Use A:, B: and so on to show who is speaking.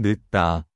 A: 늦다.